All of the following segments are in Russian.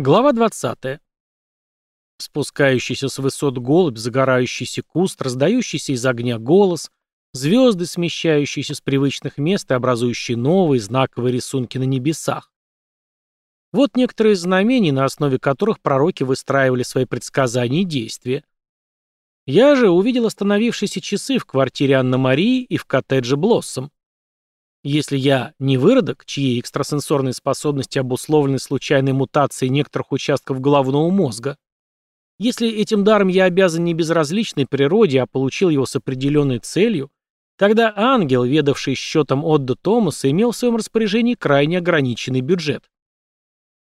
Глава 20. Спускающийся с высот голубь, загорающийся куст, раздающийся из огня голос, звезды, смещающиеся с привычных мест и образующие новые знаковые рисунки на небесах. Вот некоторые знамений, на основе которых пророки выстраивали свои предсказания и действия. Я же увидел остановившиеся часы в квартире Анна-Марии и в коттедже Блоссом. Если я не выродок, чьи экстрасенсорные способности обусловлены случайной мутацией некоторых участков головного мозга, если этим даром я обязан не безразличной природе, а получил его с определенной целью, тогда ангел, ведавший счетом Одда Томаса, имел в своем распоряжении крайне ограниченный бюджет.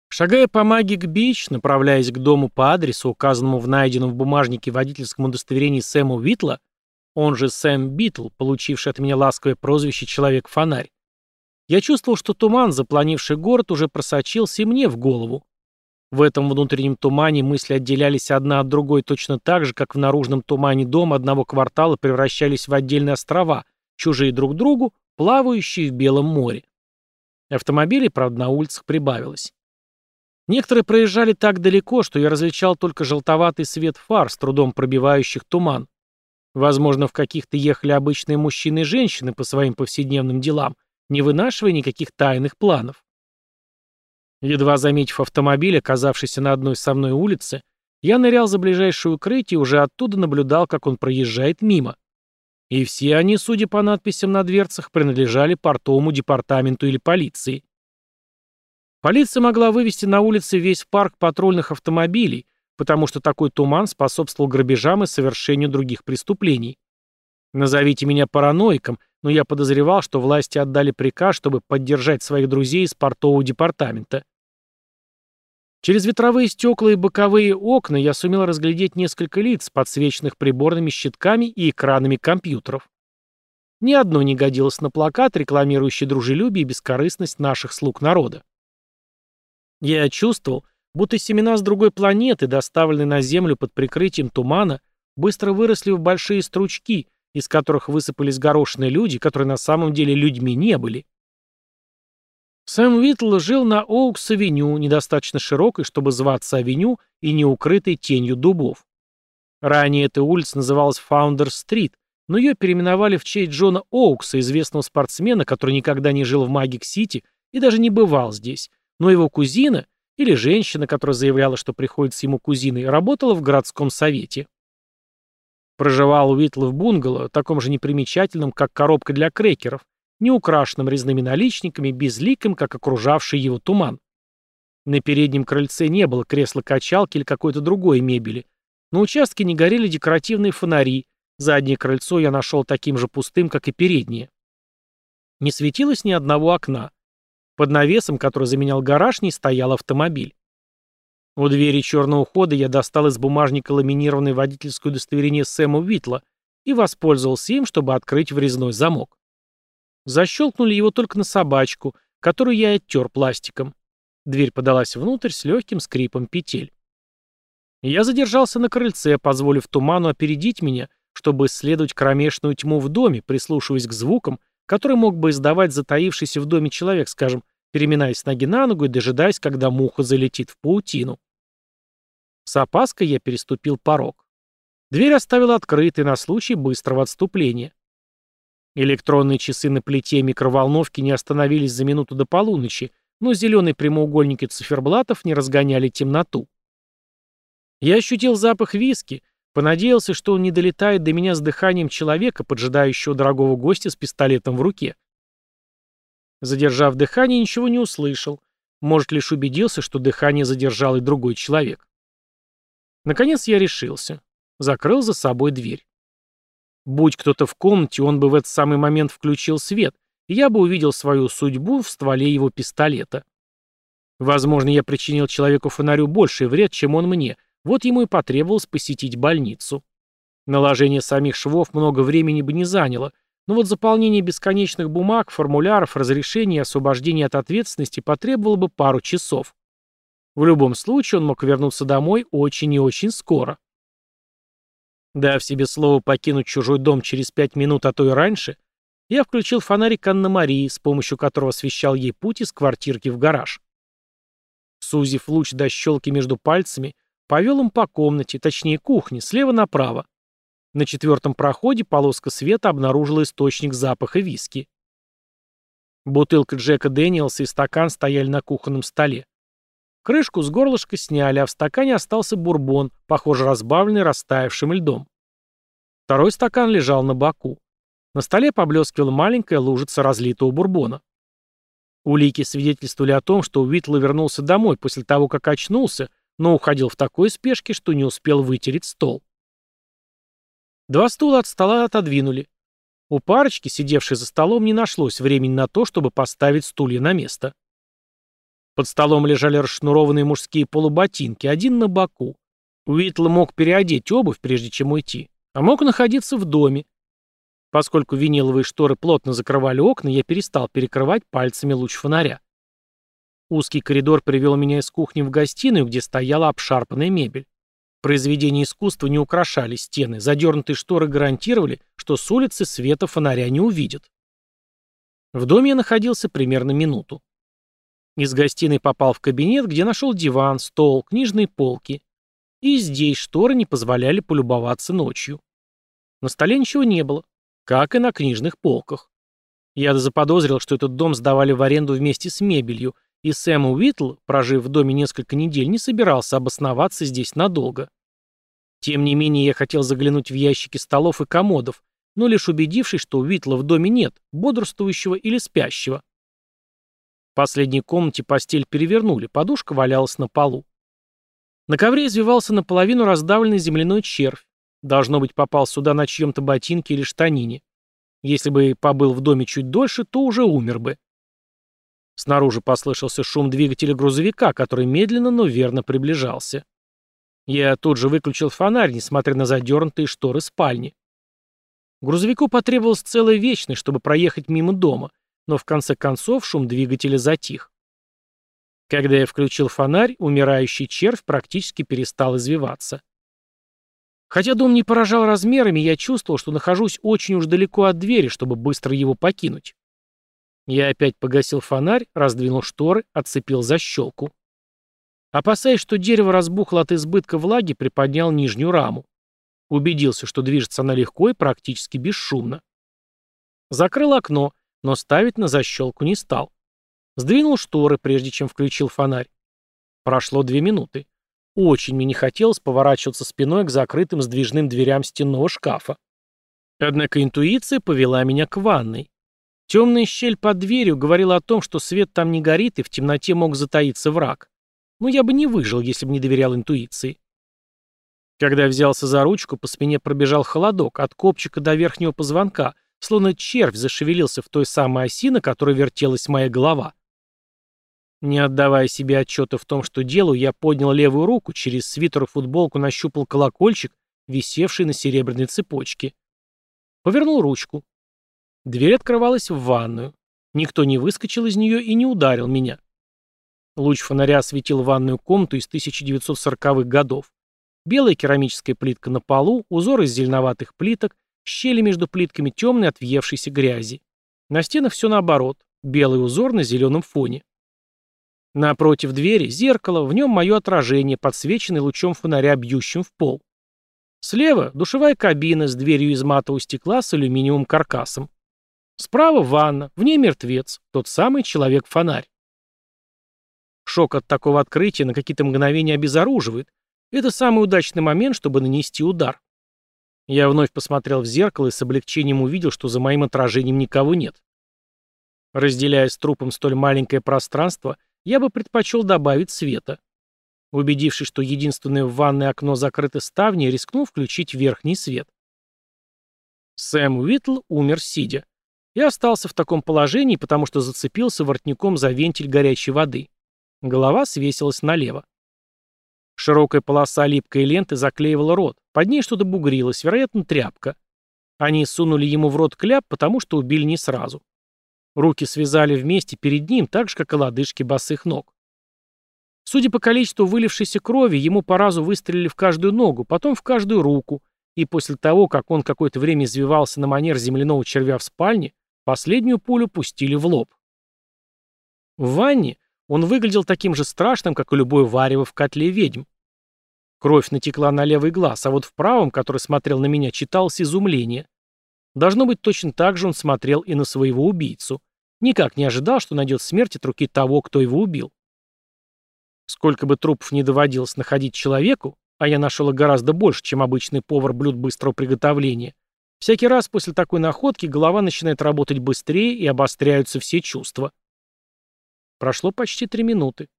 Шагая по Магик Бич, направляясь к дому по адресу, указанному в найденном в бумажнике водительском удостоверении Сэма Уитла, он же Сэм Битл, получивший от меня ласковое прозвище «Человек-фонарь». Я чувствовал, что туман, заполонивший город, уже просочился и мне в голову. В этом внутреннем тумане мысли отделялись одна от другой точно так же, как в наружном тумане дома одного квартала превращались в отдельные острова, чужие друг другу, плавающие в Белом море. Автомобилей, правда, на улицах прибавилось. Некоторые проезжали так далеко, что я различал только желтоватый свет фар, с трудом пробивающих туман. Возможно, в каких-то ехали обычные мужчины и женщины по своим повседневным делам, не вынашивая никаких тайных планов. Едва заметив автомобиль, оказавшийся на одной со мной улице, я нырял за ближайшее укрытие и уже оттуда наблюдал, как он проезжает мимо. И все они, судя по надписям на дверцах, принадлежали портовому департаменту или полиции. Полиция могла вывести на улице весь парк патрульных автомобилей, потому что такой туман способствовал грабежам и совершению других преступлений. Назовите меня параноиком, но я подозревал, что власти отдали приказ, чтобы поддержать своих друзей из портового департамента. Через ветровые стекла и боковые окна я сумел разглядеть несколько лиц, подсвеченных приборными щитками и экранами компьютеров. Ни одно не годилось на плакат, рекламирующий дружелюбие и бескорыстность наших слуг народа. Я чувствовал, Будто семена с другой планеты, доставленные на Землю под прикрытием тумана, быстро выросли в большие стручки, из которых высыпались горошные люди, которые на самом деле людьми не были. Сэм Уитл жил на Оукс-авеню, недостаточно широкой, чтобы зваться авеню, и не укрытой тенью дубов. Ранее эта улица называлась Фаундер-стрит, но ее переименовали в честь Джона Оукса, известного спортсмена, который никогда не жил в Магик-Сити и даже не бывал здесь, но его кузина, или женщина, которая заявляла, что приходится ему кузиной, работала в городском совете. Проживал Уитл в бунгало, таком же непримечательном, как коробка для крекеров, не украшенном резными наличниками, безликим, как окружавший его туман. На переднем крыльце не было кресла-качалки или какой-то другой мебели. На участке не горели декоративные фонари, заднее крыльцо я нашел таким же пустым, как и переднее. Не светилось ни одного окна. Под навесом, который заменял гараж, не стоял автомобиль. У двери черного хода я достал из бумажника ламинированное водительское удостоверение Сэма Уитла и воспользовался им, чтобы открыть врезной замок. Защелкнули его только на собачку, которую я оттер пластиком. Дверь подалась внутрь с легким скрипом петель. Я задержался на крыльце, позволив туману опередить меня, чтобы исследовать кромешную тьму в доме, прислушиваясь к звукам, которые мог бы издавать затаившийся в доме человек, скажем, переминаясь ноги на ногу и дожидаясь, когда муха залетит в паутину. С опаской я переступил порог. Дверь оставила открытой на случай быстрого отступления. Электронные часы на плите микроволновки не остановились за минуту до полуночи, но зеленые прямоугольники циферблатов не разгоняли темноту. Я ощутил запах виски, понадеялся, что он не долетает до меня с дыханием человека, поджидающего дорогого гостя с пистолетом в руке. Задержав дыхание, ничего не услышал. Может, лишь убедился, что дыхание задержал и другой человек. Наконец я решился. Закрыл за собой дверь. Будь кто-то в комнате, он бы в этот самый момент включил свет, и я бы увидел свою судьбу в стволе его пистолета. Возможно, я причинил человеку-фонарю больший вред, чем он мне, вот ему и потребовалось посетить больницу. Наложение самих швов много времени бы не заняло, но вот заполнение бесконечных бумаг, формуляров, разрешений и освобождения от ответственности потребовало бы пару часов. В любом случае он мог вернуться домой очень и очень скоро. Дав себе слово покинуть чужой дом через пять минут, а то и раньше, я включил фонарик Анны-Марии, с помощью которого освещал ей путь из квартирки в гараж. Сузив луч до щелки между пальцами, повел им по комнате, точнее кухне, слева направо. На четвертом проходе полоска света обнаружила источник запаха виски. Бутылка Джека Дэниелса и стакан стояли на кухонном столе. Крышку с горлышка сняли, а в стакане остался бурбон, похоже, разбавленный растаявшим льдом. Второй стакан лежал на боку. На столе поблескивала маленькая лужица разлитого бурбона. Улики свидетельствовали о том, что Уитла вернулся домой после того, как очнулся, но уходил в такой спешке, что не успел вытереть стол. Два стула от стола отодвинули. У парочки, сидевшей за столом, не нашлось времени на то, чтобы поставить стулья на место. Под столом лежали расшнурованные мужские полуботинки, один на боку. Уитл мог переодеть обувь, прежде чем уйти, а мог находиться в доме. Поскольку виниловые шторы плотно закрывали окна, я перестал перекрывать пальцами луч фонаря. Узкий коридор привел меня из кухни в гостиную, где стояла обшарпанная мебель. Произведения искусства не украшали стены, задернутые шторы гарантировали, что с улицы света фонаря не увидят. В доме я находился примерно минуту. Из гостиной попал в кабинет, где нашел диван, стол, книжные полки. И здесь шторы не позволяли полюбоваться ночью. На столе ничего не было, как и на книжных полках. Я заподозрил, что этот дом сдавали в аренду вместе с мебелью, и Сэм Уитл, прожив в доме несколько недель, не собирался обосноваться здесь надолго. Тем не менее, я хотел заглянуть в ящики столов и комодов, но лишь убедившись, что Уитла в доме нет, бодрствующего или спящего. В последней комнате постель перевернули, подушка валялась на полу. На ковре извивался наполовину раздавленный земляной червь. Должно быть, попал сюда на чьем-то ботинке или штанине. Если бы побыл в доме чуть дольше, то уже умер бы. Снаружи послышался шум двигателя грузовика, который медленно, но верно приближался. Я тут же выключил фонарь, несмотря на задернутые шторы спальни. Грузовику потребовалась целая вечность, чтобы проехать мимо дома, но в конце концов шум двигателя затих. Когда я включил фонарь, умирающий червь практически перестал извиваться. Хотя дом не поражал размерами, я чувствовал, что нахожусь очень уж далеко от двери, чтобы быстро его покинуть. Я опять погасил фонарь, раздвинул шторы, отцепил защелку. Опасаясь, что дерево разбухло от избытка влаги, приподнял нижнюю раму. Убедился, что движется она легко и практически бесшумно. Закрыл окно, но ставить на защелку не стал. Сдвинул шторы, прежде чем включил фонарь. Прошло две минуты. Очень мне не хотелось поворачиваться спиной к закрытым сдвижным дверям стенного шкафа. Однако интуиция повела меня к ванной. Темная щель под дверью говорила о том, что свет там не горит и в темноте мог затаиться враг. Но я бы не выжил, если бы не доверял интуиции. Когда взялся за ручку, по спине пробежал холодок от копчика до верхнего позвонка, Словно червь зашевелился в той самой оси, на которой вертелась моя голова. Не отдавая себе отчета в том, что делаю, я поднял левую руку, через свитер и футболку нащупал колокольчик, висевший на серебряной цепочке. Повернул ручку. Дверь открывалась в ванную. Никто не выскочил из нее и не ударил меня. Луч фонаря осветил ванную комнату из 1940-х годов. Белая керамическая плитка на полу, узор из зеленоватых плиток, Щели между плитками темные от въевшейся грязи. На стенах все наоборот. Белый узор на зеленом фоне. Напротив двери зеркало, в нем мое отражение, подсвеченное лучом фонаря, бьющим в пол. Слева душевая кабина с дверью из матового стекла с алюминиевым каркасом. Справа ванна, в ней мертвец, тот самый человек-фонарь. Шок от такого открытия на какие-то мгновения обезоруживает. Это самый удачный момент, чтобы нанести удар. Я вновь посмотрел в зеркало и с облегчением увидел, что за моим отражением никого нет. Разделяя с трупом столь маленькое пространство, я бы предпочел добавить света. Убедившись, что единственное в ванной окно закрыто ставней, рискнул включить верхний свет. Сэм Уитл умер сидя. Я остался в таком положении, потому что зацепился воротником за вентиль горячей воды. Голова свесилась налево. Широкая полоса липкой ленты заклеивала рот. Под ней что-то бугрилось, вероятно, тряпка. Они сунули ему в рот кляп, потому что убили не сразу. Руки связали вместе перед ним, так же, как и лодыжки босых ног. Судя по количеству вылившейся крови, ему по разу выстрелили в каждую ногу, потом в каждую руку, и после того, как он какое-то время извивался на манер земляного червя в спальне, последнюю пулю пустили в лоб. В ванне Он выглядел таким же страшным, как и любое варево в котле ведьм. Кровь натекла на левый глаз, а вот в правом, который смотрел на меня, читалось изумление. Должно быть, точно так же он смотрел и на своего убийцу. Никак не ожидал, что найдет смерть от руки того, кто его убил. Сколько бы трупов не доводилось находить человеку, а я нашел их гораздо больше, чем обычный повар блюд быстрого приготовления, всякий раз после такой находки голова начинает работать быстрее и обостряются все чувства. Прошло почти три минуты.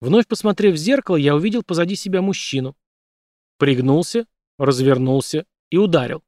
Вновь посмотрев в зеркало, я увидел позади себя мужчину. Пригнулся, развернулся и ударил.